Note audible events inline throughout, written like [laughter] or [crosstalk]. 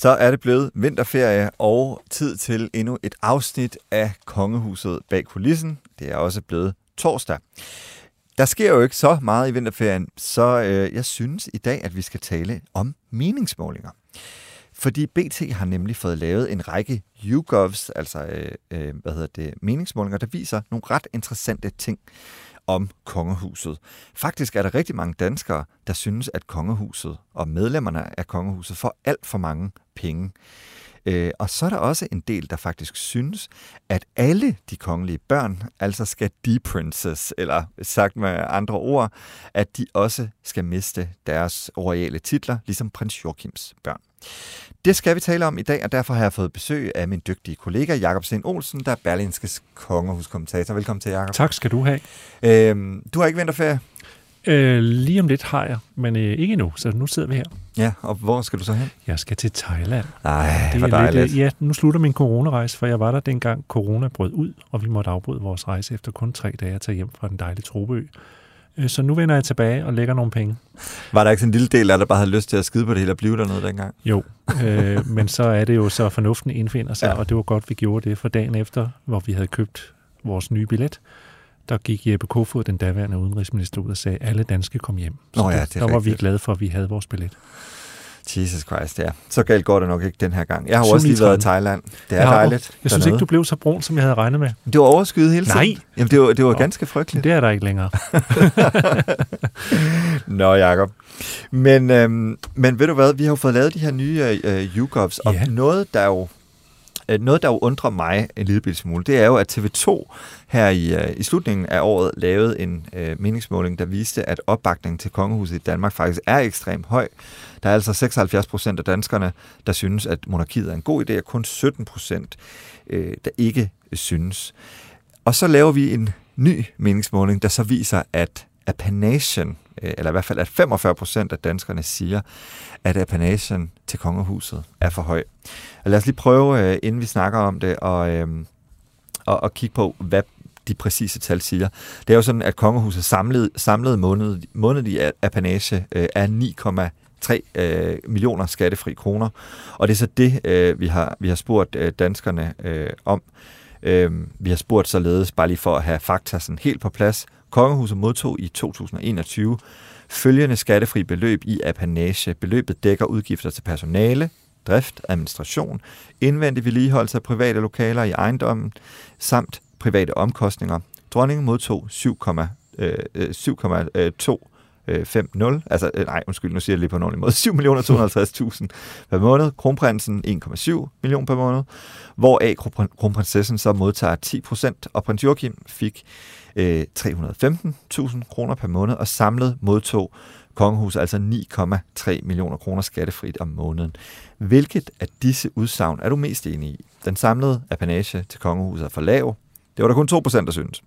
Så er det blevet vinterferie og tid til endnu et afsnit af Kongehuset bag kulissen. Det er også blevet torsdag. Der sker jo ikke så meget i vinterferien, så øh, jeg synes i dag, at vi skal tale om meningsmålinger. Fordi BT har nemlig fået lavet en række YouGovs, altså øh, øh, hvad hedder det, meningsmålinger, der viser nogle ret interessante ting om kongehuset. Faktisk er der rigtig mange danskere, der synes, at kongehuset og medlemmerne af kongehuset får alt for mange penge. Øh, og så er der også en del, der faktisk synes, at alle de kongelige børn altså skal de-princess, eller sagt med andre ord, at de også skal miste deres royale titler, ligesom prins Joachims børn. Det skal vi tale om i dag, og derfor har jeg fået besøg af min dygtige kollega Jakob Sten Olsen, der er Berlinskes kongehuskommentator. Velkommen til, Jakob. Tak skal du have. Øhm, du har ikke vinterferie? Øh, lige om lidt har jeg, men øh, ikke endnu, så nu sidder vi her. Ja, og hvor skal du så hen? Jeg skal til Thailand. Nej, hvor er dejligt. Lidt, øh, ja, nu slutter min coronarejse, for jeg var der dengang corona brød ud, og vi måtte afbryde vores rejse efter kun tre dage at tage hjem fra den dejlige Trobeø. Øh, så nu vender jeg tilbage og lægger nogle penge. Var der ikke sådan en lille del af der bare havde lyst til at skide på det hele og blive dernede dengang? Jo, øh, [laughs] men så er det jo så fornuften indfinder sig, ja. og det var godt, vi gjorde det, for dagen efter, hvor vi havde købt vores nye billet, der gik Jeppe Kofod, den daværende udenrigsminister, ud og sagde, at alle danske kom hjem. Så Nå ja, det er der var rigtigt. vi glade for, at vi havde vores billet. Jesus Christ, ja. Så galt går det nok ikke den her gang. Jeg har jo også lige været i Thailand. Det er Ja, dejligt. Jeg synes dernede. ikke, du blev så brun, som jeg havde regnet med. Det var overskyet hele tiden. Nej. Jamen, det var, det var Nå. ganske frygteligt. Det er der ikke længere. [laughs] [laughs] Nå, Jacob. Men, øhm, men ved du hvad, vi har jo fået lavet de her nye øh, YouGovs, og Ja. noget, der jo øh, Øh, noget, der jo undrer mig en lille smule, det er jo, at TV2 her i, øh, i slutningen af året lavede en øh, meningsmåling, der viste, at opbakningen til kongehuset i Danmark faktisk er ekstremt høj. Der er altså 76 procent af danskerne, der synes, at monarkiet er en god idé, og kun 17 procent, øh, der ikke synes. Og så laver vi en ny meningsmåling, der så viser, at apanagen, øh, eller i hvert fald at 45 procent af danskerne siger, at apanagen til kongehuset er for høj. Og lad os lige prøve, øh, inden vi snakker om det, og, øhm, og, og kigge på, hvad de præcise tal siger. Det er jo sådan, at kongehuset samlet, samlet måned, månedlig apanage øh, er 9,3 øh, millioner skattefri kroner. Og det er så det, øh, vi, har, vi har spurgt øh, danskerne øh, om. Øh, vi har spurgt således, bare lige for at have fakta sådan helt på plads. Kongehuset modtog i 2021 følgende skattefri beløb i apanage. Beløbet dækker udgifter til personale, drift, administration, indvendig vedligeholdelse af private lokaler i ejendommen, samt private omkostninger. Dronningen modtog 7,2 7,250, øh, øh, øh, altså nej, undskyld, nu siger jeg lige på en ordentlig måde, [laughs] 7.250.000 per måned, kronprinsen 1,7 million per måned, hvoraf kronprinsessen så modtager 10 procent, og prins Joachim fik øh, 315.000 kroner per måned, og samlet modtog kongehuset altså 9,3 millioner kroner skattefrit om måneden. Hvilket af disse udsagn er du mest enig i? Den samlede apanage til kongehuset er for lav. Det var der kun 2% der synes.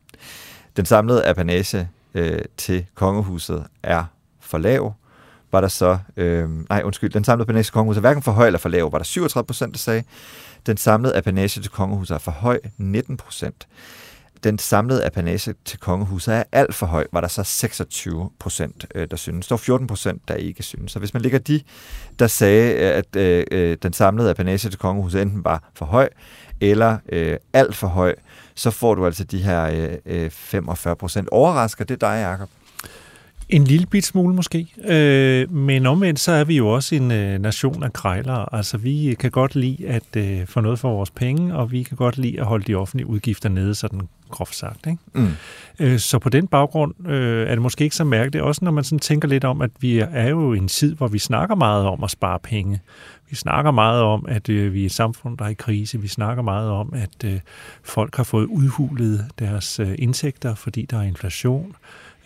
Den samlede apanage øh, til kongehuset er for lav. Var der så, øh, nej undskyld, den samlede apanage til kongehuset er hverken for høj eller for lav. Var der 37 procent, der sagde. Den samlede apanage til kongehuset er for høj, 19 procent. Den samlede apanage til kongehuset er alt for høj, var der så 26 procent, øh, der synes. Der var 14 procent, der ikke synes. Så hvis man ligger de, der sagde, øh, at øh, øh, den samlede apanage til kongehuset enten var for høj, eller øh, alt for høj, så får du altså de her øh, 45 procent. Overrasker det dig, Jacob? En lille bit smule måske, øh, men omvendt så er vi jo også en øh, nation af krejlere. Altså vi kan godt lide at øh, få noget for vores penge, og vi kan godt lide at holde de offentlige udgifter nede, sådan groft sagt. Ikke? Mm. Øh, så på den baggrund øh, er det måske ikke så mærkeligt, også når man sådan tænker lidt om, at vi er jo i en tid, hvor vi snakker meget om at spare penge. Vi snakker meget om, at øh, vi er et samfund, der er i krise. Vi snakker meget om, at øh, folk har fået udhulet deres øh, indtægter, fordi der er inflation.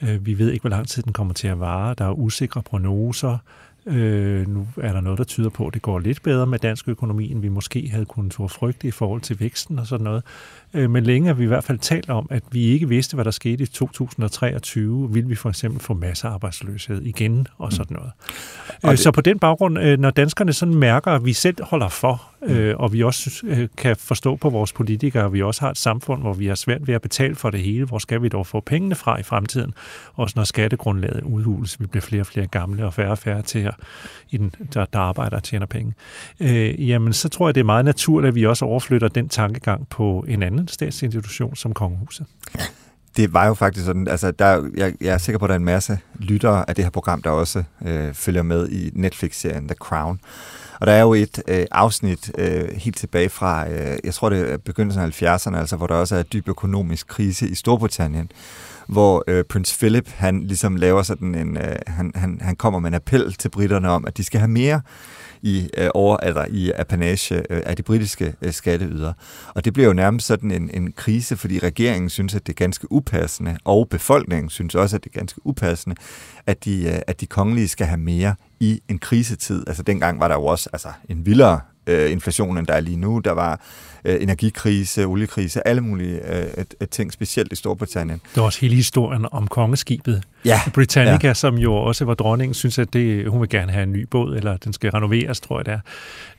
Øh, Vi ved ikke, hvor lang tid den kommer til at vare. Der er usikre prognoser. Øh, nu er der noget, der tyder på, at det går lidt bedre med dansk økonomi, end vi måske havde kunnet tro frygte i forhold til væksten og sådan noget. Øh, men længe har vi i hvert fald talt om, at vi ikke vidste, hvad der skete i 2023. Vil vi for eksempel få massearbejdsløshed igen og sådan noget. Og Øh, det- Så på den baggrund, øh, når danskerne sådan mærker, at vi selv holder for, øh, og vi også kan forstå på vores politikere, at vi også har et samfund, hvor vi har svært ved at betale for det hele. Hvor skal vi dog få pengene fra i fremtiden? Også når skattegrundlaget udhules, vi bliver flere og flere gamle og færre og færre til at, i den, der, der arbejder og tjener penge. Øh, jamen, så tror jeg, det er meget naturligt, at vi også overflytter den tankegang på en anden statsinstitution som kongehuset. Det var jo faktisk sådan, altså der, jeg, jeg er sikker på, at der er en masse lyttere af det her program, der også øh, følger med i Netflix-serien The Crown. Og der er jo et øh, afsnit øh, helt tilbage fra, øh, jeg tror det er begyndelsen af 70'erne, altså hvor der også er dyb økonomisk krise i Storbritannien, hvor øh, prins Philip, han ligesom laver sådan en, øh, han, han, han kommer med en appel til britterne om, at de skal have mere i øh, over, altså, i apanage øh, af de britiske øh, skatteydere. Og det bliver jo nærmest sådan en, en krise, fordi regeringen synes, at det er ganske upassende, og befolkningen synes også, at det er ganske upassende, at de, øh, at de kongelige skal have mere i en krisetid. Altså dengang var der jo også altså, en vildere øh, inflation, end der er lige nu. Der var øh, energikrise, oliekrise, alle mulige øh, ting, specielt i Storbritannien. Der var også hele historien om kongeskibet. Ja. Britannica, ja. som jo også var dronningen, synes, at det, hun vil gerne have en ny båd, eller den skal renoveres, tror jeg det er.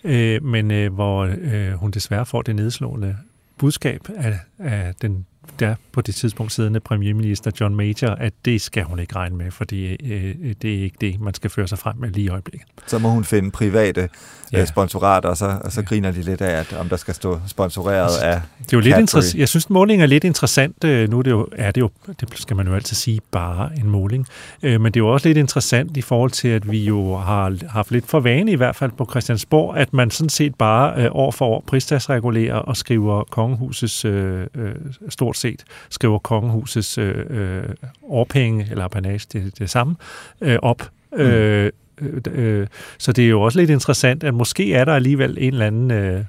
Øh, men øh, hvor øh, hun desværre får det nedslående budskab af, af den der på det tidspunkt siddende premierminister John Major, at det skal hun ikke regne med, fordi øh, det er ikke det, man skal føre sig frem med lige i øjeblikket. Så må hun finde private ja. sponsorater, og så, og så ja. griner de lidt af, at om der skal stå sponsoreret altså, af Det er jo lidt interessant. Jeg synes, målingen er lidt interessant. Øh, nu er det, jo, er det jo, det skal man jo altid sige, bare en måling. Øh, men det er jo også lidt interessant i forhold til, at vi jo har haft lidt for vane, i hvert fald på Christiansborg, at man sådan set bare øh, år for år prisdagsregulerer og skriver kongehusets øh, øh, stort set, skriver kongehusets øh, øh, årpenge, eller apanage, det, det samme, øh, op. Mm. Øh, øh, så det er jo også lidt interessant, at måske er der alligevel en eller anden øh,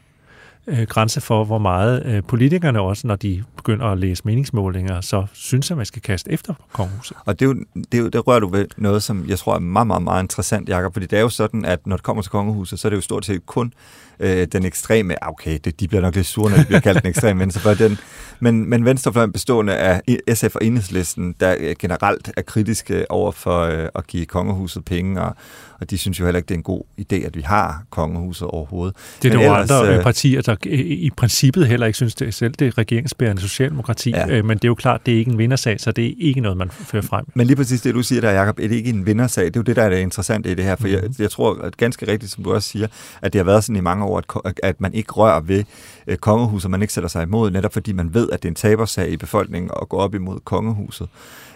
øh, grænse for, hvor meget øh, politikerne også, når de begynder at læse meningsmålinger, så synes at man skal kaste efter kongehuset. Og det, er jo, det, er jo, det rører du ved noget, som jeg tror er meget, meget, meget interessant, Jacob, fordi det er jo sådan, at når det kommer til kongehuset, så er det jo stort set kun øh, den ekstreme, ah, okay, det, de bliver nok lidt sure, når de bliver kaldt den ekstreme venstrefløj, den, men, men venstrefløjen bestående af SF og Enhedslisten, der øh, generelt er kritiske over for øh, at give kongehuset penge, og, og de synes jo heller ikke, det er en god idé, at vi har kongehuset overhovedet. Det er nogle andre øh, partier, der i princippet heller ikke synes, det er selv det regeringsbærende socialdemokrati, ja. øh, men det er jo klart, det er ikke en vindersag, så det er ikke noget, man fører frem. Men lige præcis det, du siger der, Jacob, er det ikke en vindersag? Det er jo det, der er det interessante i det her, for mm. jeg, jeg tror at ganske rigtigt, som du også siger, at det har været sådan i mange år, at, at man ikke rører ved øh, kongehuset, man ikke sætter sig imod, netop fordi man ved, at det er en tabersag i befolkningen at gå op imod kongehuset.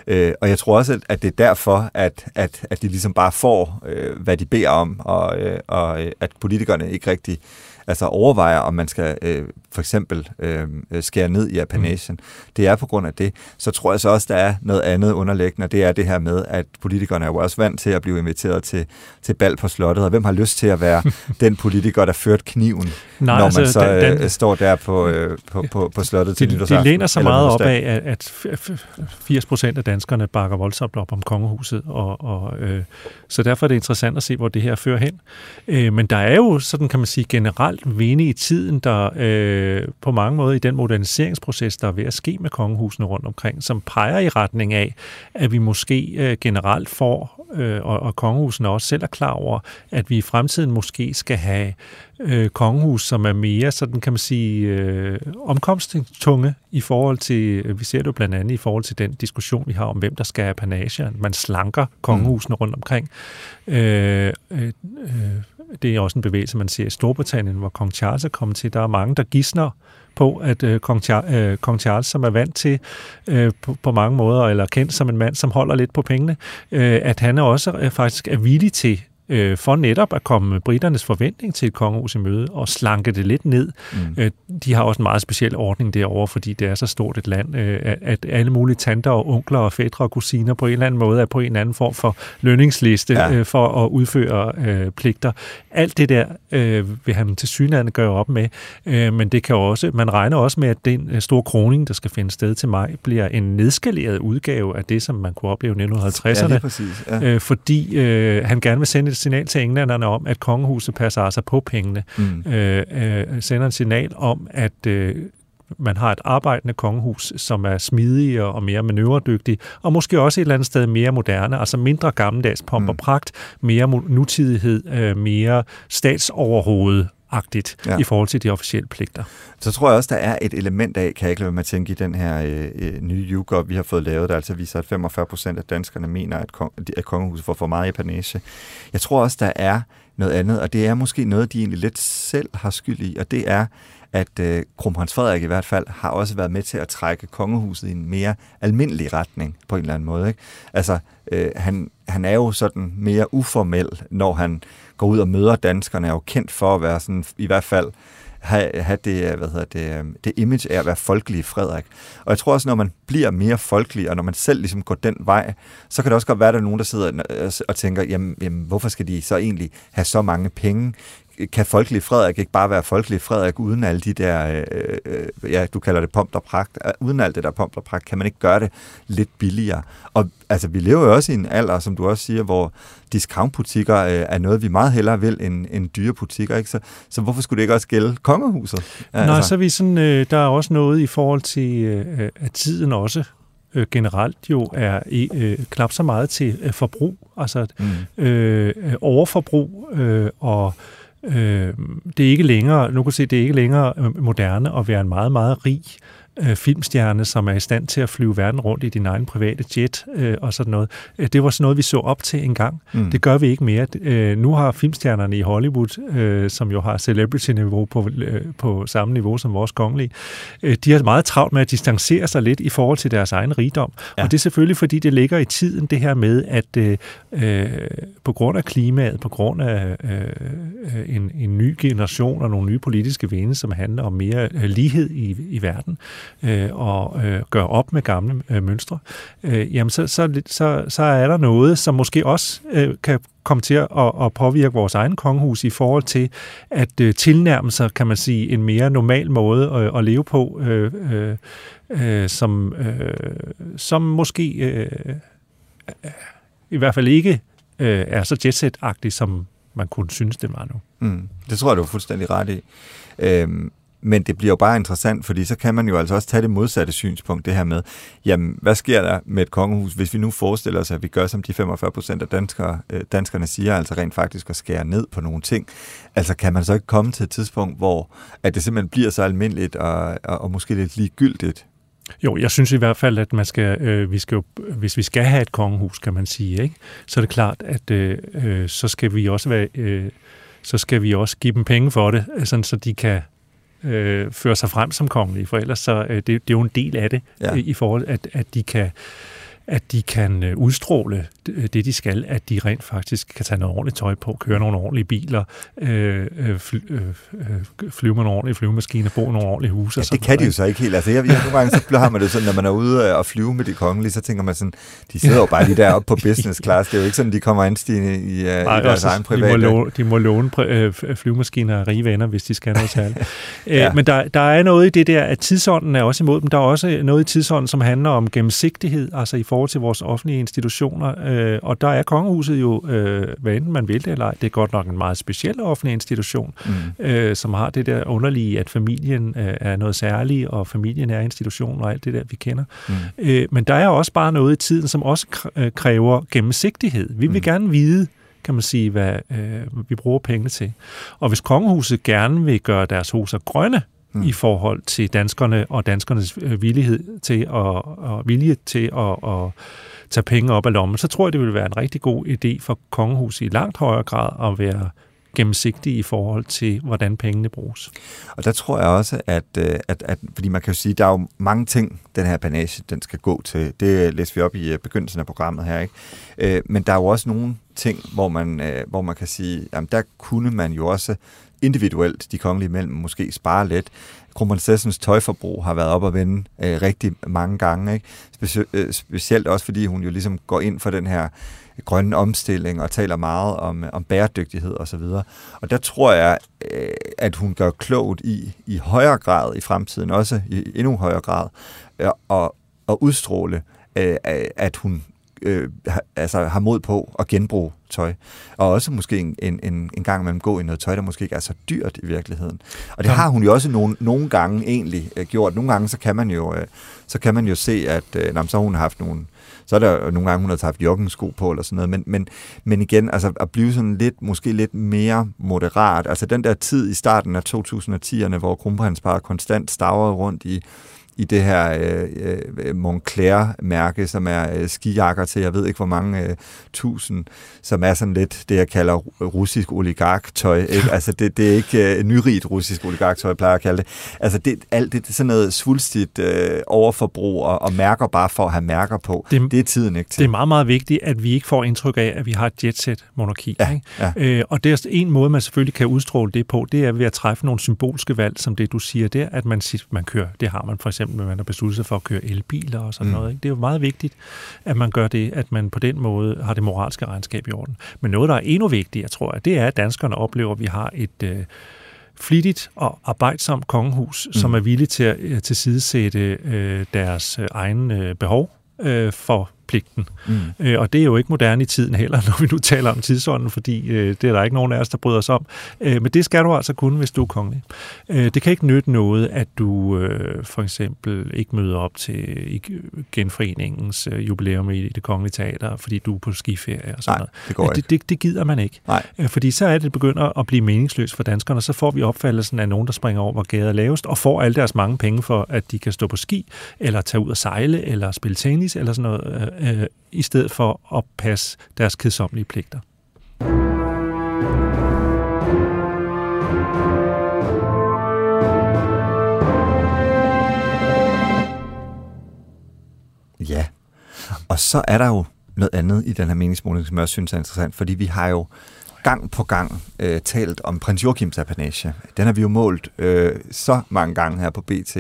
Øh, og jeg tror også, at det er derfor, at, at, at de ligesom bare får, øh, hvad de beder om, og, øh, og øh, at politikerne ikke rigtig altså overvejer, om man skal øh, for eksempel øh, skære ned i apanagen. Mm. Det er på grund af det. Så tror jeg så også, der er noget andet underliggende, og det er det her med, at politikerne er jo også vant til at blive inviteret til, til bal på slottet, og hvem har lyst til at være [laughs] den politiker, der ført kniven, Nej, når man altså, så den, øh, står der på, øh, på, på, på slottet til nytårsaften? Det læner så meget op af, at 80 procent af danskerne bakker voldsomt op om kongehuset, og, og øh, så derfor er det interessant at se, hvor det her fører hen. Øh, men der er jo, sådan kan man sige, generelt vinde i tiden, der øh, på mange måder i den moderniseringsproces, der er ved at ske med kongehusene rundt omkring, som peger i retning af, at vi måske øh, generelt får, øh, og, og kongehusene også selv er klar over, at vi i fremtiden måske skal have øh, kongehus, som er mere, sådan kan man sige, øh, omkomsttunge i forhold til, øh, vi ser det jo blandt andet i forhold til den diskussion, vi har om, hvem der skal have panager. Man slanker kongehusene rundt omkring. Øh, øh, øh det er også en bevægelse, man ser i Storbritannien, hvor kong Charles er kommet til. Der er mange, der gisner på, at øh, kong, Char- øh, kong Charles, som er vant til øh, på, på mange måder, eller kendt som en mand, som holder lidt på pengene, øh, at han også øh, faktisk er villig til øh, for netop at komme med britternes forventning til et kongehus i møde og slanke det lidt ned. Mm. Øh, de har også en meget speciel ordning derovre, fordi det er så stort et land, øh, at alle mulige tanter og onkler og fædre og kusiner på en eller anden måde er på en eller anden form for lønningsliste ja. øh, for at udføre øh, pligter. Alt det der øh, vil han til synligheden gøre op med, øh, men det kan også, man regner også med, at den øh, store kroning, der skal finde sted til maj, bliver en nedskaleret udgave af det, som man kunne opleve i 1950'erne. Ja, præcis. Ja. Øh, fordi øh, han gerne vil sende et signal til englænderne om, at kongehuset passer altså på pengene. Mm. Øh, øh, sender et signal om, at øh, man har et arbejdende kongehus, som er smidigere og mere manøvredygtig, og måske også et eller andet sted mere moderne, altså mindre gammeldags pomp og mm. pragt, mere nutidighed, øh, mere statsoverhovedet agtigt ja. i forhold til de officielle pligter. Så tror jeg også, der er et element af, kan jeg ikke lade mig at tænke i den her øh, øh nye YouGov, vi har fået lavet, der altså viser, at 45 procent af danskerne mener, at, kong, at kongehuset får for meget apanage. Jeg tror også, der er noget andet, og det er måske noget, de egentlig lidt selv har skyld i, og det er, at øh, kronprins Frederik i hvert fald har også været med til at trække kongehuset i en mere almindelig retning på en eller anden måde. Ikke? Altså, øh, han, han er jo sådan mere uformel, når han går ud og møder danskerne, er jo kendt for at være sådan, i hvert fald have, have det, hvad hedder det, øh, det image af at være folkelig Frederik. Og jeg tror også, når man bliver mere folkelig, og når man selv ligesom går den vej, så kan det også godt være, at der er nogen, der sidder og øh, tænker, jamen, jamen hvorfor skal de så egentlig have så mange penge? Kan folkelig Frederik ikke bare være folkelig Frederik uden alle de der, øh, øh, ja, du kalder det pomp og pragt, uden alt det der pomp og pragt, kan man ikke gøre det lidt billigere? Og altså, vi lever jo også i en alder, som du også siger, hvor discountbutikker øh, er noget, vi meget hellere vil end, end dyre butikker, ikke? Så, så hvorfor skulle det ikke også gælde kongehuset? Ja, Nej, altså. så er vi sådan, øh, der er også noget i forhold til, øh, at tiden også øh, generelt jo er øh, knap så meget til øh, forbrug, altså mm. øh, overforbrug øh, og Øh, Øh, det er ikke længere, nu kan se, det er ikke længere øh, moderne at være en meget, meget rig øh, filmstjerne, som er i stand til at flyve verden rundt i din egen private jet øh, og sådan noget. Øh, det var sådan noget, vi så op til en gang. Mm. Det gør vi ikke mere. Øh, nu har filmstjernerne i Hollywood, øh, som jo har celebrity-niveau på, øh, på samme niveau som vores kongelige, øh, de har meget travlt med at distancere sig lidt i forhold til deres egen rigdom. Ja. Og det er selvfølgelig, fordi det ligger i tiden, det her med, at øh, øh på grund af klimaet, på grund af øh, en, en ny generation og nogle nye politiske vinde, som handler om mere øh, lighed i, i verden, øh, og øh, gøre op med gamle øh, mønstre, øh, jamen så, så, så, så er der noget, som måske også øh, kan komme til at, at påvirke vores egen kongehus i forhold til at øh, tilnærme sig, kan man sige, en mere normal måde at, at leve på, øh, øh, øh som, øh, som måske øh, øh, i hvert fald ikke øh, er så jetset-agtig, som man kunne synes, det var nu. Mm, det tror jeg, du er fuldstændig ret i. Øhm, men det bliver jo bare interessant, fordi så kan man jo altså også tage det modsatte synspunkt, det her med, jamen, hvad sker der med et kongehus, hvis vi nu forestiller os, at vi gør, som de 45 procent af danskere, øh, danskerne siger, altså rent faktisk at skære ned på nogle ting. Altså kan man så ikke komme til et tidspunkt, hvor at det simpelthen bliver så almindeligt og, og, og måske lidt ligegyldigt, jo, jeg synes i hvert fald, at man skal, øh, vi skal jo, hvis vi skal have et kongehus, kan man sige, ikke? så er det klart, at øh, øh så skal vi også være, øh, så skal vi også give dem penge for det, sådan, så de kan øh, føre sig frem som kongelige, for ellers så, øh, det, det er jo en del af det, ja. i forhold at, at de kan at de kan øh, udstråle det, de skal, at de rent faktisk kan tage noget ordentligt tøj på, køre nogle ordentlige biler, øh, øh fly, øh, flyve med nogle ordentlige flyvemaskiner, bo i nogle ordentlige huse. Ja, det kan de jo så ikke helt. Altså, jeg, jeg, nogle gange så har man det sådan, når man er ude og flyve med de kongelige, så tænker man sådan, de sidder jo bare lige deroppe på [laughs] business class. Det er jo ikke sådan, de kommer anstigende i, i, Nej, i deres egen private... De må, låne, de må låne flyvemaskiner af rige venner, hvis de skal noget særligt. [laughs] ja. Men der, der er noget i det der, at tidsånden er også imod dem. Der er også noget i tidsånden, som handler om gennemsigtighed, altså i forhold til vores offentlige institutioner. Øh, og der er kongehuset jo, øh, hvad enten man vil det eller ej, det er godt nok en meget speciel offentlig institution, mm. øh, som har det der underlige, at familien øh, er noget særligt, og familien er institution og alt det der, vi kender. Mm. Øh, men der er også bare noget i tiden, som også øh, kræver gennemsigtighed. Vi vil mm. gerne vide, kan man sige, hvad øh, vi bruger pengene til. Og hvis kongehuset gerne vil gøre deres huser grønne, mm. i forhold til danskerne og danskernes øh, villighed til at, og vilje til at, at tage penge op af lommen, så tror jeg, det vil være en rigtig god idé for kongehuset i langt højere grad at være gennemsigtige i forhold til, hvordan pengene bruges. Og der tror jeg også, at, øh, at, at fordi man kan jo sige, at der er jo mange ting, den her panage, den skal gå til. Det læser vi op i øh, begyndelsen af programmet her, ikke? Men der er jo også nogle ting, hvor man, hvor man kan sige, at der kunne man jo også individuelt, de kongelige mellem, måske spare lidt. Kronprinsessens tøjforbrug har været op at vende øh, rigtig mange gange. Ikke? Speci- øh, specielt også, fordi hun jo ligesom går ind for den her grønne omstilling og taler meget om, om bæredygtighed osv. Og, og der tror jeg, øh, at hun gør klogt i, i højere grad i fremtiden, også i endnu højere grad, øh, og, og udstråle, øh, at hun øh, altså, har mod på at genbruge tøj. Og også måske en, en, en, gang man gå i noget tøj, der måske ikke er så dyrt i virkeligheden. Og det ja. har hun jo også nogle, nogle gange egentlig øh, gjort. Nogle gange så kan man jo, øh, så kan man jo se, at øh, så har hun haft nogle Så er der nogle gange, hun har taget joggensko på eller sådan noget. Men, men, men igen, altså at blive sådan lidt, måske lidt mere moderat. Altså den der tid i starten af 2010'erne, hvor kronprinsparet konstant stavrede rundt i i det her øh, øh, Moncler-mærke, som er øh, skijakker til, jeg ved ikke hvor mange øh, tusind, som er sådan lidt det, jeg kalder russisk oligarktøj. Ikke? [laughs] Altså det, det er ikke øh, nyrigt russisk oligarktøj, jeg plejer at kalde det. Altså det, alt det, det er sådan noget svulstigt øh, overforbrug og, og mærker bare for at have mærker på. Det, det er tiden ikke til. Det er meget, meget vigtigt, at vi ikke får indtryk af, at vi har et jetset-monarki. Ja, ikke? Ja. Øh, og det er en måde, man selvfølgelig kan udstråle det på, det er ved at træffe nogle symbolske valg, som det du siger der, at man, man kører, det har man for eksempel eksempel, man har besluttet sig for at køre elbiler og sådan mm. noget. Ikke? Det er jo meget vigtigt, at man gør det, at man på den måde har det moralske regnskab i orden. Men noget, der er endnu vigtigere, tror jeg, det er, at danskerne oplever, at vi har et øh, flittigt og arbejdsomt kongehus, mm. som er villige til at øh, tilsidesætte øh, deres øh, egen øh, behov øh, for pligten. Mm. Øh, og det er jo ikke moderne i tiden heller, [laughs] når vi nu taler om tidsånden, fordi øh, det er der ikke nogen af os, der bryder os om. Øh, men det skal du altså kunne, hvis du er kongelig. Øh, det kan ikke nytte noget, at du øh, for eksempel ikke møder op til genforeningens øh, jubilæum i det kongelige teater, fordi du er på skiferie og sådan Nej, noget. det går det, det, det gider man ikke. Nej. Øh, fordi så er det begynder at blive meningsløst for danskerne, så får vi opfattelsen af nogen, der springer over, hvor gader er lavest, og får alle deres mange penge for, at de kan stå på ski, eller tage ud og sejle, eller spille tennis, eller sådan noget. Øh, i stedet for at passe deres kedsommelige pligter. Ja, og så er der jo noget andet i den her meningsmåling, som jeg også synes er interessant, fordi vi har jo gang på gang øh, talt om prins Joachims apanage. Den har vi jo målt øh, så mange gange her på BT,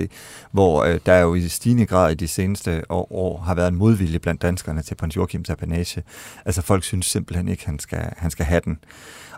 hvor øh, der jo i stigende grad i de seneste år, år har været en modvilje blandt danskerne til prins Joachims apanage. Altså folk synes simpelthen ikke, han skal, han skal have den.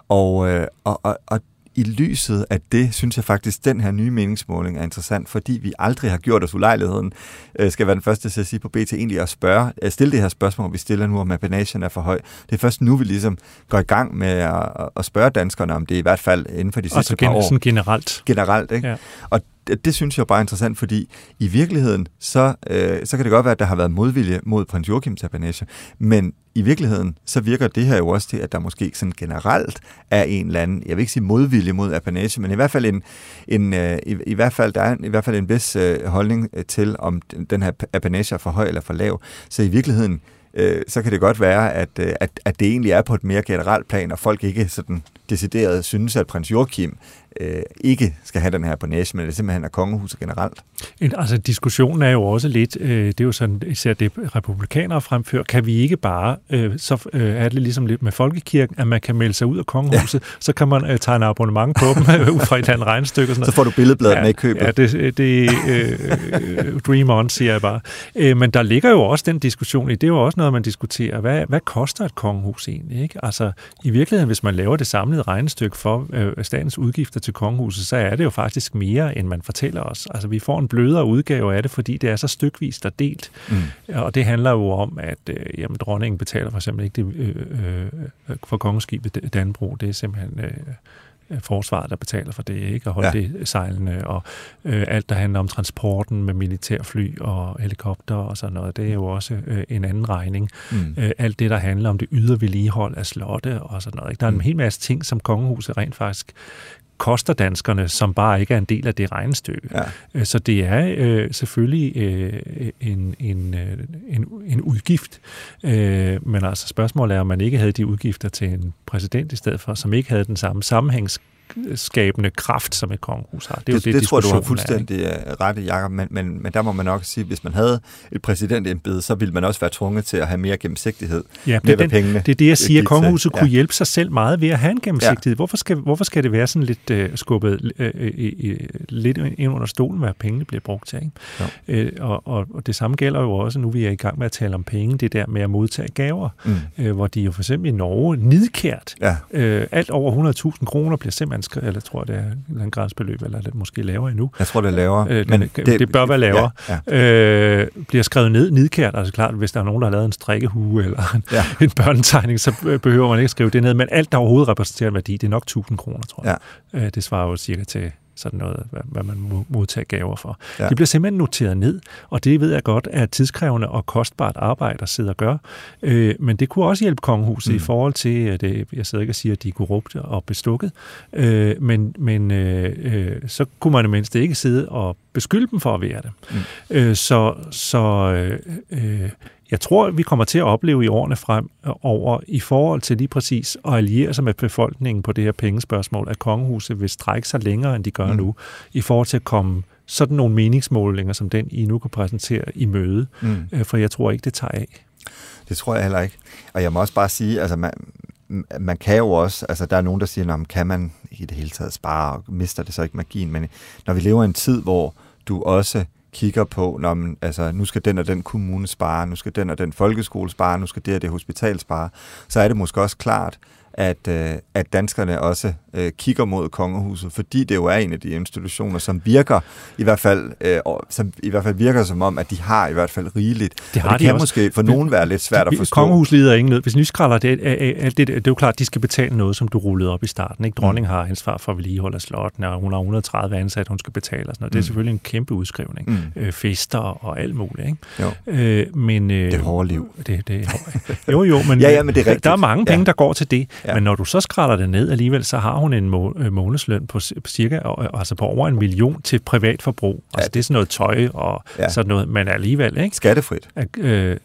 Og, øh, og, og, og i lyset af det, synes jeg faktisk, den her nye meningsmåling er interessant, fordi vi aldrig har gjort os ulejligheden, øh, skal være den første til at sige på BT, egentlig at spørge, at stille det her spørgsmål, vi stiller nu, om apanagen er for høj. Det er først nu, vi ligesom går i gang med at, at spørge danskerne, om det i hvert fald inden for de sidste altså, par år. Sådan generelt. Generelt, ikke? Ja. Og det, det synes jeg bare er interessant, fordi i virkeligheden, så, øh, så kan det godt være, at der har været modvilje mod prins Joachims apanage, men i virkeligheden, så virker det her jo også til, at der måske ikke sådan generelt er en eller anden, jeg vil ikke sige modvilje mod apanage, men i hvert fald en, en øh, i, i, hvert fald, der er en, i hvert fald en vis øh, holdning øh, til, om den her apanage er for høj eller for lav. Så i virkeligheden, øh, så kan det godt være, at, øh, at, at det egentlig er på et mere generelt plan, og folk ikke sådan decideret synes, at prins Joachim øh, ikke skal have den her på næse, men det simpelthen er kongehuset generelt. Altså diskussionen er jo også lidt, øh, det er jo sådan især det republikanere fremfører, kan vi ikke bare, øh, så øh, er det ligesom lidt med folkekirken, at man kan melde sig ud af kongehuset, ja. så kan man øh, tegne abonnement på dem ud fra et eller andet regnestykke. Og sådan noget. Så får du billedbladet ja, med i købet. Ja, det, det øh, dream on, siger jeg bare. Øh, men der ligger jo også den diskussion i, det er jo også noget, man diskuterer, hvad, hvad koster et kongehus egentlig? Ikke? Altså i virkeligheden, hvis man laver det samlede regnestykke for øh, statens udgifter til kongehuset, så er det jo faktisk mere, end man fortæller os. Altså, vi får en blødere udgave af det, fordi det er så stykvist og delt. Mm. Og det handler jo om, at øh, jamen, dronningen betaler for eksempel ikke det, øh, øh, for kongeskibet Danbro. Det er simpelthen... Øh, forsvaret, der betaler for det, ikke? Og holde ja. det sejlende, og øh, alt, der handler om transporten med militærfly og helikopter og sådan noget, det er jo også øh, en anden regning. Mm. Øh, alt det, der handler om det ydre vedligehold af slotte og sådan noget. Ikke? Der er en mm. hel masse ting, som kongehuset rent faktisk koster danskerne, som bare ikke er en del af det regnestykke. Ja. Øh, så det er øh, selvfølgelig øh, en, en, øh, en, en udgift, øh, men altså spørgsmålet er, om man ikke havde de udgifter til en præsident i stedet for, som ikke havde den samme sammenhængs skabende kraft, som et kongehus har. Det, er det, jo det, det tror du har fuldstændig er, ret i, Jacob, men, men, men der må man nok sige, at hvis man havde et præsidentembede, så ville man også være tvunget til at have mere gennemsigtighed ja, med, det, pengene. Det er det, jeg siger, at kongehuset ja. kunne hjælpe sig selv meget ved at have en gennemsigtighed. Ja. Hvorfor, skal, hvorfor skal det være sådan lidt uh, skubbet uh, uh, lidt ind under stolen, hvad pengene bliver brugt til? Ikke? Uh, og, og, og det samme gælder jo også, nu vi er i gang med at tale om penge, det der med at modtage gaver, mm. uh, hvor de jo for eksempel i Norge nidkært, ja. uh, alt over 100.000 kroner bliver simpelthen skrevet, eller jeg tror, det er en grænsbeløb, eller det måske lavere endnu. Jeg tror, det er lavere. Øh, men det, det, det bør være lavere. Ja, ja. Øh, bliver skrevet ned nidkært, altså klart, hvis der er nogen, der har lavet en strikkehue eller ja. en børnetegning, så behøver man ikke skrive det ned, men alt, der overhovedet repræsenterer en værdi, det er nok 1000 kroner, tror jeg. Ja. Øh, det svarer jo cirka til sådan noget, hvad, hvad man må modtage gaver for. Ja. Det bliver simpelthen noteret ned, og det ved jeg godt er tidskrævende og kostbart arbejde at sidde og gøre. Øh, men det kunne også hjælpe kongehuset mm. i forhold til, at det, jeg sidder ikke og siger, at de er korrupte og bestukket, øh, men, men øh, øh, så kunne man i mindst ikke sidde og beskylde dem for at være det. Mm. Øh, så så øh, øh, jeg tror, vi kommer til at opleve i årene frem over i forhold til lige præcis at alliere sig med befolkningen på det her pengespørgsmål, at kongehuset vil strække sig længere, end de gør mm. nu, i forhold til at komme sådan nogle meningsmålinger, som den I nu kan præsentere i møde. Mm. Øh, for jeg tror ikke, det tager af. Det tror jeg heller ikke. Og jeg må også bare sige, altså man, man kan jo også, altså der er nogen, der siger, kan man i det hele taget spare, og mister det så ikke magien, men når vi lever i en tid, hvor du også kigger på, når man, altså, nu skal den og den kommune spare, nu skal den og den folkeskole spare, nu skal det og det hospital spare, så er det måske også klart, at, øh, at danskerne også øh, kigger mod kongehuset, fordi det jo er en af de institutioner, som virker i hvert fald, øh, som i hvert fald virker som om, at de har i hvert fald rigeligt. Det, har og det de kan også. måske for nogen være lidt svært at forstå. Kongehus lider ingen nød. Hvis nyskralder, det, er, det, det, det er jo klart, at de skal betale noget, som du rullede op i starten. Ikke? Dronning mm. har ansvar for at vedligeholde slotten, og hun har 130 ansat, hun skal betale. Og sådan noget. Det er mm. selvfølgelig en kæmpe udskrivning. Mm. Øh, fester og alt muligt. Ikke? Jo. Øh, men, øh, det er hårde liv. Det, det jo, jo, men, ja, ja, men det er rigtigt. der er mange penge, ja. der går til det. Ja. Men når du så skralder det ned alligevel, så har hun en må, øh, månedsløn på cirka, altså på over en million til privat forbrug. Altså ja. det er sådan noget tøj og ja. sådan noget, men alligevel, ikke? Skattefrit. At, øh,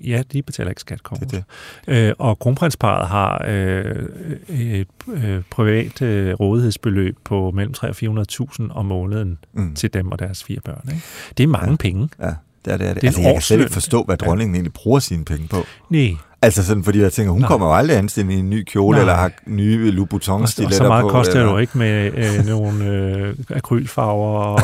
ja, de betaler ikke skat, det, det. Øh, og kronprinsparet har øh, et øh, privat øh, rådighedsbeløb på mellem 300 og 400.000 om måneden mm. til dem og deres fire børn. Ikke? Det er mange ja. penge. Ja, det er det. Er det. det er altså, jeg kan slet ikke forstå, hvad dronningen ja. egentlig bruger sine penge på. Nej, Altså sådan, fordi jeg tænker, hun Nej. kommer jo aldrig anstillet i en ny kjole, Nej. eller har nye Louboutin-stiletter på. Så meget koster det jo ikke med øh, nogle øh, akrylfarver og,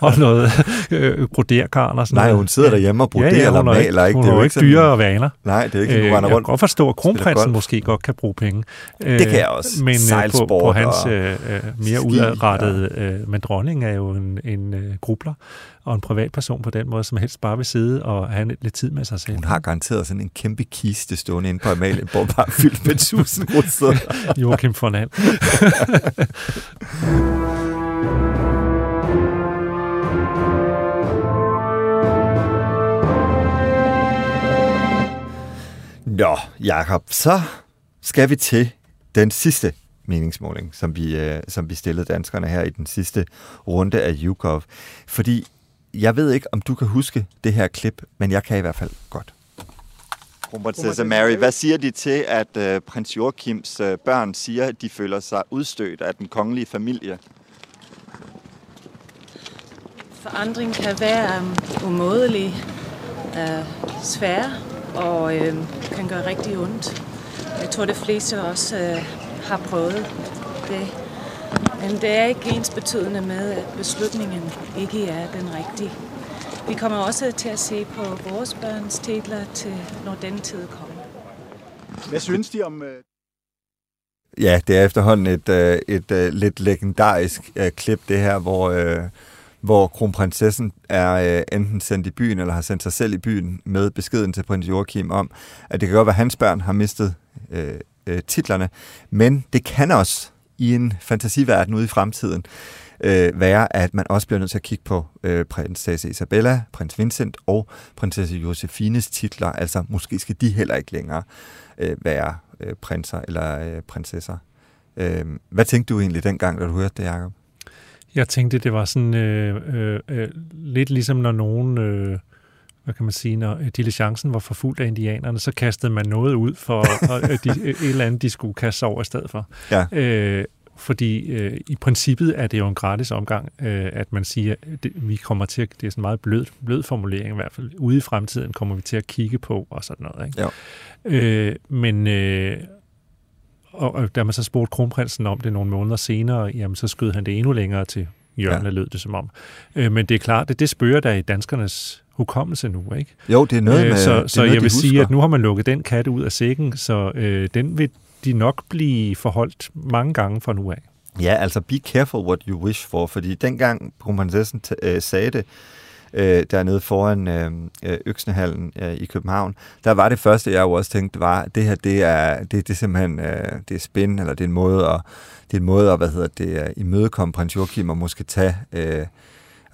[laughs] og noget øh, broderkarn og sådan Nej, hun sidder derhjemme og broderer ja, ja, eller maler. Ikke? Hun det er jo ikke dyre vaner. Nej, det er ikke, øh, Jeg kan godt forstå, at kronprinsen måske godt kan bruge penge. Øh, det kan jeg også. Men øh, på, på hans øh, øh mere udadrettede... Øh, men dronningen er jo en, en øh, grubler og en privatperson på den måde, som helst bare vil sidde og have lidt tid med sig selv. Hun har garanteret sådan en kæmpe kiste stående inde på Amalienborg, bare fyldt med tusind russer. [laughs] Joachim von Hand. [laughs] Nå, Jakob, så skal vi til den sidste meningsmåling, som vi, øh, som vi stillede danskerne her i den sidste runde af YouGov. Fordi jeg ved ikke, om du kan huske det her klip, men jeg kan i hvert fald godt. Kronprinsesse Mary, hvad siger de til, at uh, prins Joachims uh, børn siger, at de føler sig udstødt af den kongelige familie? Forandring kan være um, umådelig uh, svær og uh, kan gøre rigtig ondt. Jeg tror, de fleste også uh, har prøvet det. Men det er ikke ens betydende med, at beslutningen ikke er den rigtige. Vi kommer også til at se på vores børns titler, til, når den tid kommer. Hvad synes de om... Øh, ja, det er efterhånden et, øh, et, et øh, lidt legendarisk uh, klip, det her, hvor, uh, hvor kronprinsessen er uh, enten sendt i byen, eller har sendt sig selv i byen med beskeden til prins Joachim om, at det kan godt være, at hans børn har mistet uh, uh, titlerne, men det kan også i en fantasiverden ude i fremtiden øh, være, at man også bliver nødt til at kigge på øh, prinsesse Isabella, prins Vincent og prinsesse Josefines titler. Altså, måske skal de heller ikke længere øh, være øh, prinser eller øh, prinsesser. Øh, hvad tænkte du egentlig dengang, da du hørte det, Jacob? Jeg tænkte, det var sådan øh, øh, øh, lidt ligesom når nogen... Øh hvad kan man sige, når diligencen var forfulgt af indianerne, så kastede man noget ud for at de, et eller andet, de skulle kaste sig over i stedet for. Ja. Øh, fordi øh, i princippet er det jo en gratis omgang, øh, at man siger, at vi kommer til at, det er sådan en meget blød, blød formulering i hvert fald, ude i fremtiden kommer vi til at kigge på og sådan noget. Ikke? Ja. Øh, men øh, og, og da man så spurgte kronprinsen om det nogle måneder senere, jamen så skød han det endnu længere til hjørnet, ja. lød det som om. Øh, men det er klart, at det spørger der i danskernes hukommelse nu, ikke? Jo, det er noget øh, med... Så, det så noget, jeg vil sige, at nu har man lukket den kat ud af sækken, så øh, den vil de nok blive forholdt mange gange fra nu af. Ja, altså be careful what you wish for, fordi dengang kronprinsessen øh, sagde det, øh, dernede foran øh, øh, Øksnehallen øh, i København, der var det første, jeg jo også tænkte, var, at det her, det er, det, det er simpelthen, øh, det er spændende, eller det er en måde at, det er en måde at, hvad hedder det, at imødekomme prins Joachim og måske tage, øh,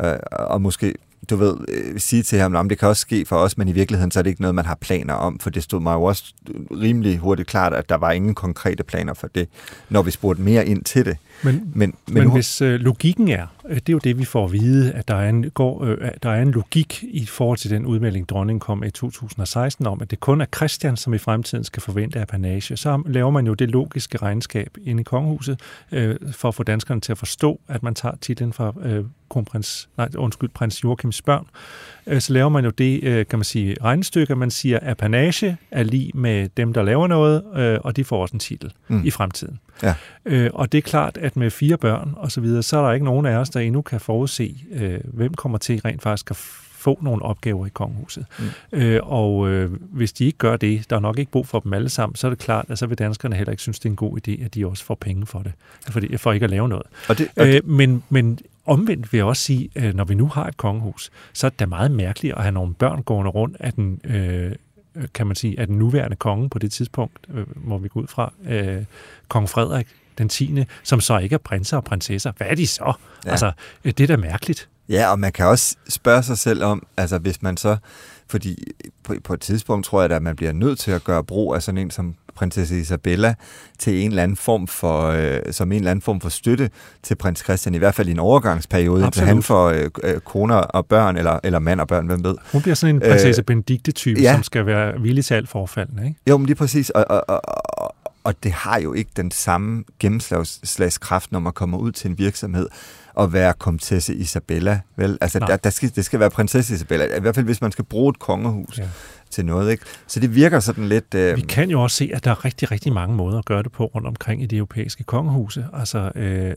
øh, og måske du ved, øh, sige til ham, at det kan også ske for os, men i virkeligheden så er det ikke noget, man har planer om, for det stod mig jo også rimelig hurtigt klart, at der var ingen konkrete planer for det, når vi spurgte mere ind til det. Men, men, men, men hun... hvis øh, logikken er, øh, det er jo det, vi får at vide, at der er, en, går, øh, der er en logik i forhold til den udmelding, dronningen kom i 2016 om, at det kun er Christian, som i fremtiden skal forvente apanage. Så laver man jo det logiske regnskab inde i kongehuset, øh, for at få danskerne til at forstå, at man tager titlen fra øh, kronprins, nej, undskyld, prins Joachims børn, øh, så laver man jo det, øh, kan man sige, regnestykke, man siger, at apanage er lige med dem, der laver noget, øh, og de får også en titel mm. i fremtiden. Ja. Og det er klart, at med fire børn og så videre, så er der ikke nogen af os, der endnu kan forudse, hvem kommer til rent faktisk at få nogle opgaver i kongehuset. Mm. Øh, og øh, hvis de ikke gør det, der er nok ikke brug for dem alle sammen, så er det klart, at så vil danskerne heller ikke synes, det er en god idé, at de også får penge for det, for, for ikke at lave noget. Og det, og det... Øh, men, men Omvendt vil jeg også sige, at når vi nu har et kongehus, så er det da meget mærkeligt at have nogle børn gående rundt af den, øh, kan man sige, af den nuværende konge på det tidspunkt, øh, må vi gå ud fra, øh, kong Frederik den 10., som så ikke er prinser og prinsesser. Hvad er de så? Ja. Altså, det er da mærkeligt. Ja, og man kan også spørge sig selv om, altså hvis man så, fordi på, på et tidspunkt tror jeg, at man bliver nødt til at gøre brug af sådan en som prinsesse Isabella til en eller anden form for, øh, som en eller anden form for støtte til prins Christian, i hvert fald i en overgangsperiode, Absolut. til han får øh, øh, koner og børn, eller, eller mand og børn, hvem ved. Hun bliver sådan en prinsesse øh, Benedikte-type, ja. som skal være villig til alt forfaldende, ikke? Jo, men lige præcis, og, og, og, og, og det har jo ikke den samme gennemslagskraft, når man kommer ud til en virksomhed at være komtesse Isabella, vel? Altså, der, der skal, det skal være prinsesse Isabella, i hvert fald hvis man skal bruge et kongehus. Ja til noget. Ikke? Så det virker sådan lidt... Øh... Vi kan jo også se, at der er rigtig, rigtig mange måder at gøre det på rundt omkring i de europæiske kongehuse. Altså, øh,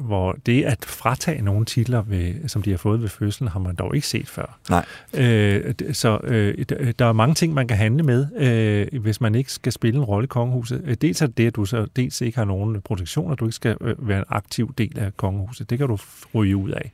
hvor det at fratage nogle titler, ved, som de har fået ved fødslen, har man dog ikke set før. Nej. Øh, så øh, der er mange ting, man kan handle med, øh, hvis man ikke skal spille en rolle i kongehuset. Øh, dels er det, at du så dels ikke har nogen protektion, og du ikke skal øh, være en aktiv del af kongehuset. Det kan du ryge ud af.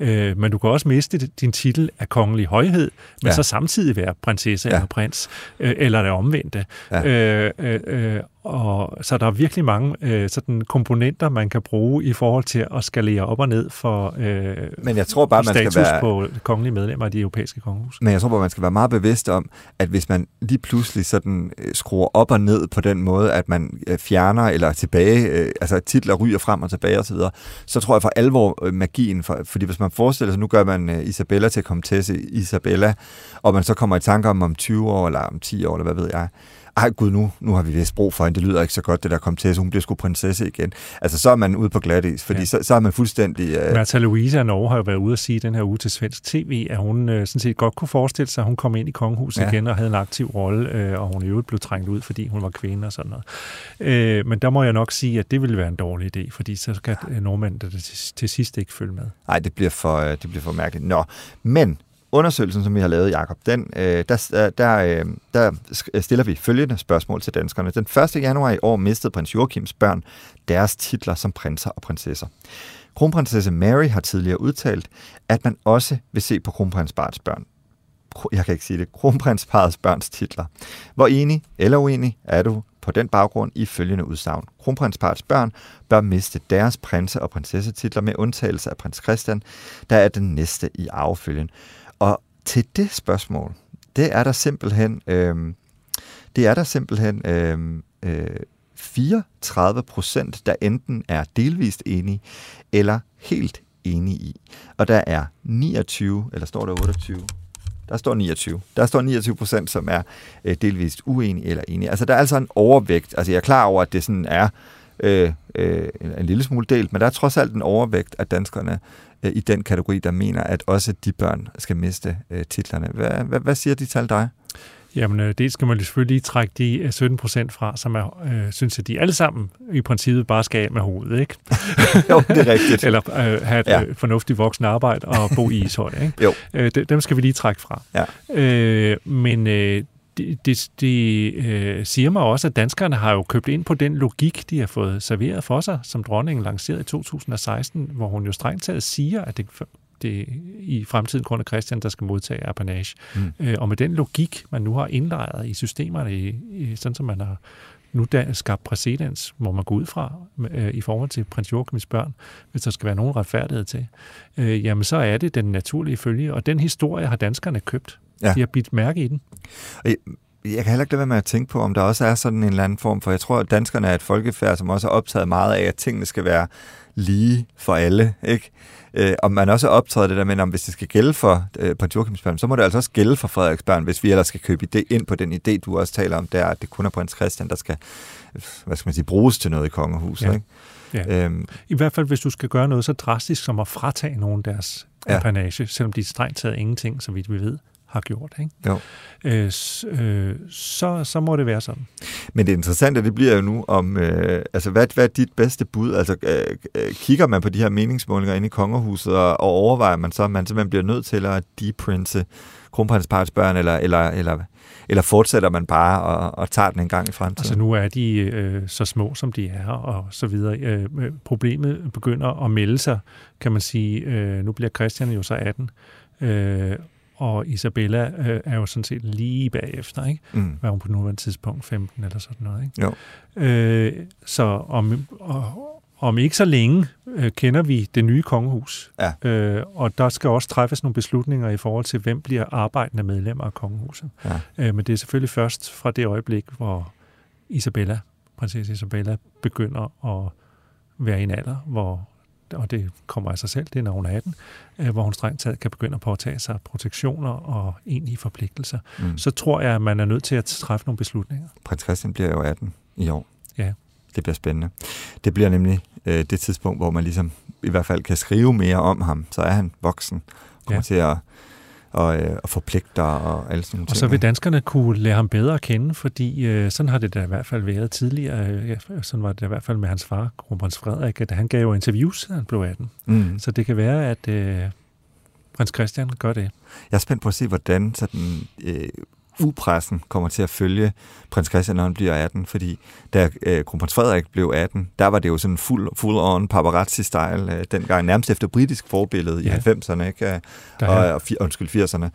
Øh, men du kan også miste din titel af kongelig højhed, men ja. så samtidig være prinsesse ja. eller prins, øh, eller det omvendte. Ja. Øh, øh, øh og så der er virkelig mange øh, sådan komponenter, man kan bruge i forhold til at skalere op og ned for øh, men jeg tror bare, man skal være, på kongelige medlemmer af de europæiske kongehus. Men jeg tror bare, man skal være meget bevidst om, at hvis man lige pludselig sådan øh, skruer op og ned på den måde, at man øh, fjerner eller tilbage, øh, altså titler ryger frem og tilbage osv., så, så tror jeg for alvor øh, magien, for, fordi hvis man forestiller sig, nu gør man øh, Isabella til komtesse Isabella, og man så kommer i tanker om om 20 år eller om 10 år, eller hvad ved jeg, ej gud, nu, nu har vi vist brug for hende, det lyder ikke så godt, det der kom til, så hun bliver sgu prinsesse igen. Altså, så er man ude på glatis, fordi ja. så, så er man fuldstændig... Uh... Martha Louise af Norge har jo været ude at sige den her uge til svensk tv, at hun uh, sådan set godt kunne forestille sig, at hun kom ind i kongehuset ja. igen og havde en aktiv rolle, uh, og hun i øvrigt blev trængt ud, fordi hun var kvinde og sådan noget. Uh, men der må jeg nok sige, at det ville være en dårlig idé, fordi så skal ja. nordmændene til, til sidst ikke følge med. Nej, det bliver for, det bliver for mærkeligt. Nå, men undersøgelsen, som vi har lavet, Jakob, den, øh, der, øh, der, øh, der øh, stiller vi følgende spørgsmål til danskerne. Den 1. januar i år mistede prins Joachims børn deres titler som prinser og prinsesser. Kronprinsesse Mary har tidligere udtalt, at man også vil se på kronprinsparets børn. Jeg kan ikke sige det. Kronprinsparets børns titler. Hvor enig eller uenig er du på den baggrund i følgende udsagn. Kronprinsparets børn bør miste deres prinse- og prinsessetitler med undtagelse af prins Christian, der er den næste i arvefølgen. Og til det spørgsmål, det er der simpelthen, øh, det er der simpelthen øhm, øh, øh, 34 procent, der enten er delvist enige eller helt enige i. Og der er 29, eller står der 28? Der står 29. Der står 29 procent, som er øh, delvist uenige eller enige. Altså der er altså en overvægt. Altså jeg er klar over, at det sådan er øh, øh, en lille smule delt, men der er trods alt en overvægt af danskerne, Øh, i den kategori, der mener, at også de børn skal miste øh, titlerne. Hvad, hvad, hvad siger de tal dig? Jamen, øh, det skal man selvfølgelig lige trække de 17 procent fra, som er, øh, synes, at de alle sammen i princippet bare skal af med hovedet, ikke? [laughs] jo, det er rigtigt. Eller øh, have et ja. fornuftigt voksen arbejde og bo i Ishøj, ikke? jo. Øh, dem skal vi lige trække fra. Ja. Øh, men øh, det, det, det øh, siger mig også, at danskerne har jo købt ind på den logik, de har fået serveret for sig, som dronningen lancerede i 2016, hvor hun jo strengt taget siger, at det det i fremtiden kun er Christian, der skal modtage apanage. Mm. Øh, og med den logik, man nu har indlejret i systemerne, i, i, sådan som man har nu der skabt præcedens, må man gå ud fra, øh, i forhold til prins Joachims børn, hvis der skal være nogen retfærdighed til, øh, jamen så er det den naturlige følge, og den historie har danskerne købt. Ja. De har bidt mærke i den. Jeg, jeg kan heller ikke lade være med at tænke på, om der også er sådan en eller anden form, for jeg tror, at danskerne er et folkefærd, som også er optaget meget af, at tingene skal være lige for alle, ikke? Øh, og man også er af det der med, at hvis det skal gælde for øh, prins Joachims børn, så må det altså også gælde for Frederiks børn, hvis vi ellers skal købe det ind på den idé, du også taler om, der at det kun er prins Christian, der skal, hvad skal man sige, bruges til noget i kongehuset, Ja. ikke? Ja. Øhm, I hvert fald, hvis du skal gøre noget så drastisk som at fratage nogen deres Ja. apanage, selvom de strengt taget ingenting, så vidt vi ved, har gjort. Ikke? Jo. Øh, øh, så, så må det være sådan. Men det interessante, det bliver jo nu om, øh, altså hvad, hvad er dit bedste bud? Altså øh, øh, kigger man på de her meningsmålinger inde i kongehuset, og, og overvejer man så, at man simpelthen bliver nødt til at deprinse kronprinsparets børn, eller, eller, eller, eller fortsætter man bare og, og tager den en gang i fremtiden? Altså nu er de øh, så små, som de er, og så videre. Øh, øh, problemet begynder at melde sig, kan man sige. Øh, nu bliver Christian jo så 18, øh, og Isabella øh, er jo sådan set lige bagefter, ikke? mm. Hvad er hun på nuværende tidspunkt? 15 eller sådan noget, ikke? Jo. Øh, så om, og, om ikke så længe øh, kender vi det nye kongehus. Ja. Øh, og der skal også træffes nogle beslutninger i forhold til, hvem bliver arbejdende medlemmer af kongehuset. Ja. Øh, men det er selvfølgelig først fra det øjeblik, hvor Isabella, prinsesse Isabella, begynder at være i en alder, hvor og det kommer af sig selv, det er når hun er 18, øh, hvor hun strengt taget kan begynde at påtage sig protektioner og egentlige forpligtelser. Mm. Så tror jeg, at man er nødt til at træffe nogle beslutninger. Prins Christian bliver jo 18 i år. Ja. Det bliver spændende. Det bliver nemlig øh, det tidspunkt, hvor man ligesom i hvert fald kan skrive mere om ham. Så er han voksen, kommer Ja. til at, og, øh, og forpligte og alle sådan nogle Og ting. så vil danskerne kunne lære ham bedre at kende, fordi øh, sådan har det da i hvert fald været tidligere. Øh, sådan var det i hvert fald med hans far, kronprins Frederik, at han gav jo interviews, da han blev 18. Mm. Så det kan være, at øh, prins Christian gør det. Jeg er spændt på at se, hvordan sådan, øh, upressen kommer til at følge prins Christian, når han bliver 18, fordi da øh, kronprins Frederik blev 18, der var det jo sådan full, full on paparazzi-style, øh, dengang nærmest efter britisk forbillede Ja. i 90'erne, ikke? Og, og, undskyld, 80'erne.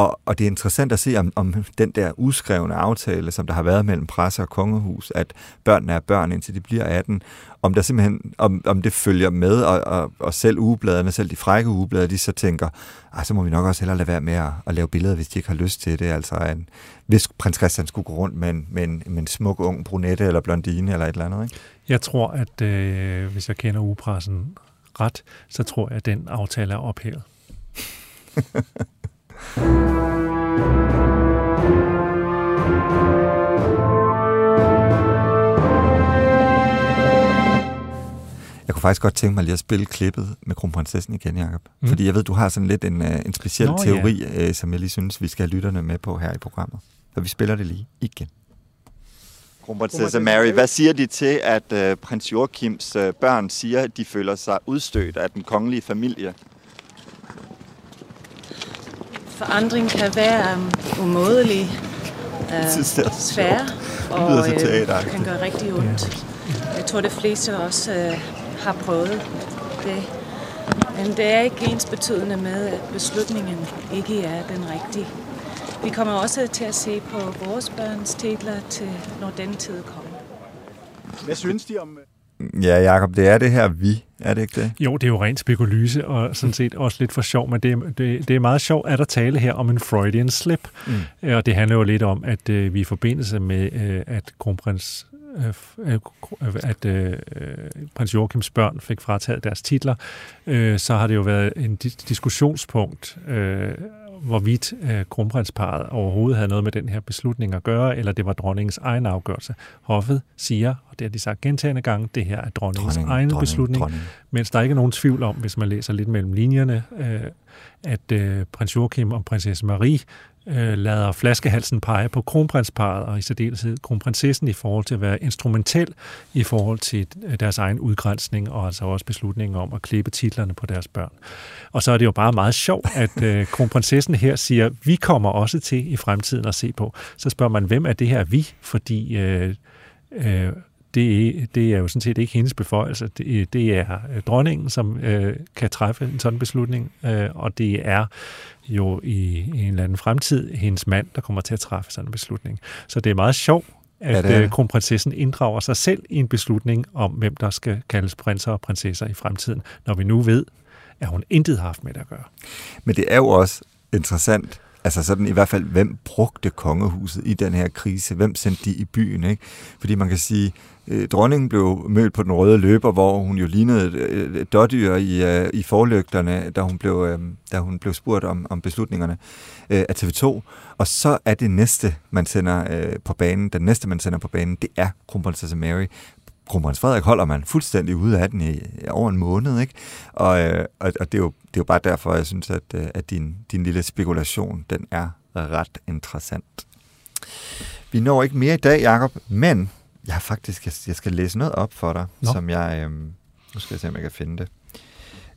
Og, og det er interessant at se om, om den der uskrevne aftale, som der har været mellem presse og kongehus, at børnene er børn, indtil de bliver 18, om der simpelthen, om, om det følger med, og, og, og selv ugebladene, selv de frække ugeblade, de så tænker, "Ej, så må vi nok også hellere lade være med at, at lave billeder, hvis de ikke har lyst til det. Altså, en, hvis prins Christian skulle gå rundt med en, med en, med en smuk ung brunette eller blondine eller et eller andet, ikke? jeg tror, at øh, hvis jeg kender ugepressen ret, så tror jeg, at den aftale er ophævet. [laughs] Jeg kunne faktisk godt tænke mig lige at spille klippet med kronprinsessen igen, Jacob. Mm. Fordi jeg ved, du har sådan lidt en, øh, en speciel Nå, ja. teori, ja. som jeg lige synes, vi skal have lytterne med på her i programmet. Så vi spiller det lige igen. Kronprinsesse Mary, hvad siger de til, at øh, prins Joachims øh, børn siger, at de føler sig udstødt af den kongelige familie? Forandring kan være um, umådelig synes, det er uh, svær lyder og så øh, kan gøre rigtig ondt. Jeg tror, de fleste også uh, har prøvet det. Men det er ikke ens betydende med, at beslutningen ikke er den rigtige. Vi kommer også til at se på vores børns titler, til, når den tid kommer. Hvad synes de om... Ja, Jacob, det er det her vi, er det ikke det? Jo, det er jo rent spekulyse, og sådan set også lidt for sjov, men det, er- det, det er meget sjovt, at der tale her om en Freudian slip. Mm. Øh, Og det handler jo lidt om, at øh, vi i forbindelse med, øh, at kronprins øh, øh, at øh, prins Joachims børn fik frataget deres titler, øh, så har det jo været en dis- diskussionspunkt, øh, hvorvidt øh, kronprinsparet overhovedet havde noget med den her beslutning at gøre, eller det var dronningens egen afgørelse. Hoffet siger, og det har de sagt gentagende gange, det her er dronningens Dronning, egen dronning, beslutning. Dronning. Mens der ikke er nogen tvivl om, hvis man læser lidt mellem linjerne, øh, at øh, prins Joachim og prinsesse Marie øh, lader flaskehalsen pege på kronprinsparet, og i særdeleshed kronprinsessen i forhold til at være instrumentel i forhold til øh, deres egen udgrænsning, og altså også beslutningen om at klippe titlerne på deres børn. Og så er det jo bare meget sjovt, at øh, [laughs] kronprinsessen her siger, vi kommer også til i fremtiden at se på. Så spørger man, hvem er det her vi? Fordi øh, øh, det, det er jo sådan set ikke hendes beføjelse. Det, det er dronningen, som øh, kan træffe en sådan beslutning, øh, og det er jo i, i en eller anden fremtid hendes mand, der kommer til at træffe sådan en beslutning. Så det er meget sjovt, at ja, øh, kronprinsessen inddrager sig selv i en beslutning om, hvem der skal kaldes prinser og prinsesser i fremtiden, når vi nu ved, at hun intet har haft med det at gøre. Men det er jo også interessant, altså sådan i hvert fald, hvem brugte kongehuset i den her krise? Hvem sendte de i byen? Ikke? Fordi man kan sige, øh, dronningen blev mødt på den røde løber, hvor hun jo lignede et, et dårdyr i, øh, i forlygterne, da hun blev, øh, da hun blev spurgt om, om beslutningerne øh, af TV2. Og så er det næste, man sender øh, på banen, den næste, man sender på banen, det er kronprinsesse Mary kronprins Frederik holder man fuldstændig ude af den i, i over en måned, ikke? Og, øh, og, og det, er jo, det er jo bare derfor, jeg synes, at, øh, at din, din lille spekulation, den er ret interessant. Vi når ikke mere i dag, Jakob, men jeg har faktisk, jeg, jeg skal læse noget op for dig, Nå. som jeg, øh, nu skal jeg se, om jeg kan finde det.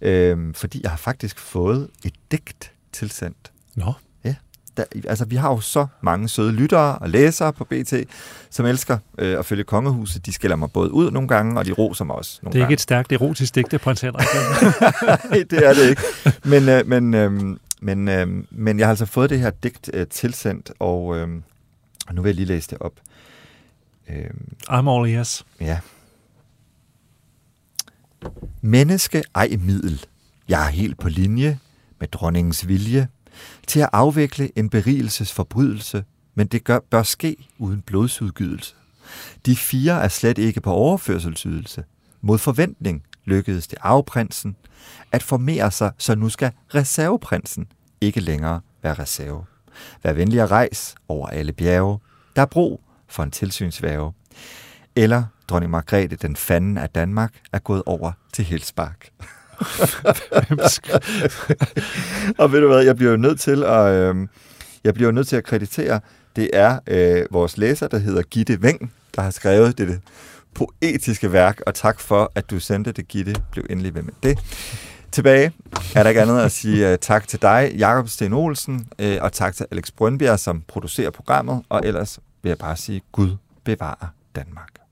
Øh, fordi jeg har faktisk fået et digt tilsendt. Nå der, altså, vi har jo så mange søde lyttere og læsere på BT, som elsker øh, at følge kongehuset. De skiller mig både ud nogle gange, og de roser mig også nogle Det er gange. ikke et stærkt erotisk digte, prins Henrik. [laughs] Nej, det er det ikke. Men, øh, men, øh, men, øh, men jeg har altså fået det her digt øh, tilsendt, og, øh, og nu vil jeg lige læse det op. Øh, I'm all yes. Ja. Menneske ej middel. Jeg er helt på linje med dronningens vilje til at afvikle en berigelsesforbrydelse, men det gør, bør ske uden blodsudgydelse. De fire er slet ikke på overførselsydelse. Mod forventning lykkedes det afprinsen at formere sig, så nu skal reserveprinsen ikke længere være reserve. Vær venlig at rejse over alle bjerge. Der er brug for en tilsynsværge. Eller dronning Margrethe, den fanden af Danmark, er gået over til Helsbak. [laughs] og ved du hvad, jeg bliver jo nødt til at, øh, jeg bliver jo nødt til at kreditere, det er øh, vores læser, der hedder Gitte Veng, der har skrevet det poetiske værk, og tak for, at du sendte det, Gitte. Bliv endelig ved med det. Tilbage er der ikke andet at sige uh, tak til dig, Jakob Sten Olsen, uh, og tak til Alex Brønbjerg, som producerer programmet, og ellers vil jeg bare sige, Gud bevarer Danmark.